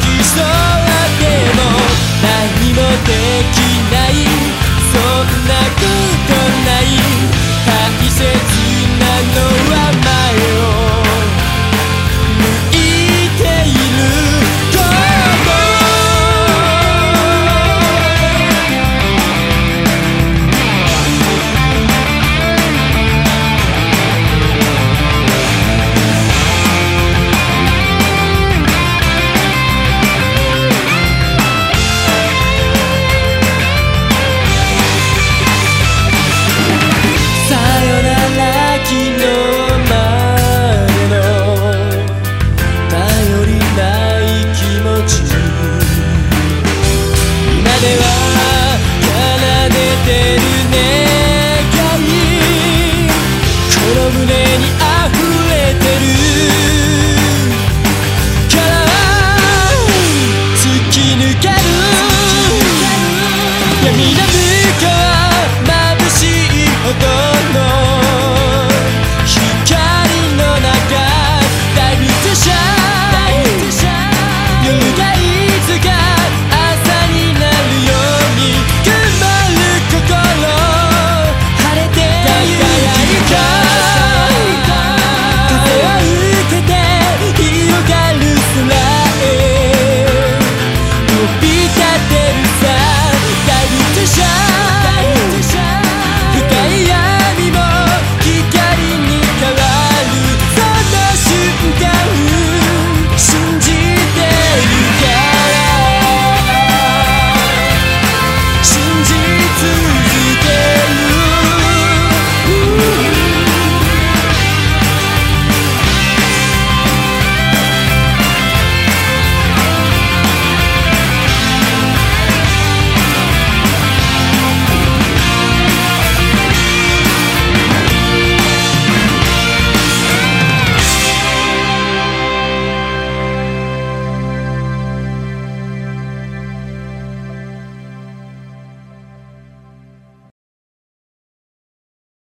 きそうだけど何もできないは奏でてる願いこの胸にあふれてる。から突き抜ける。闇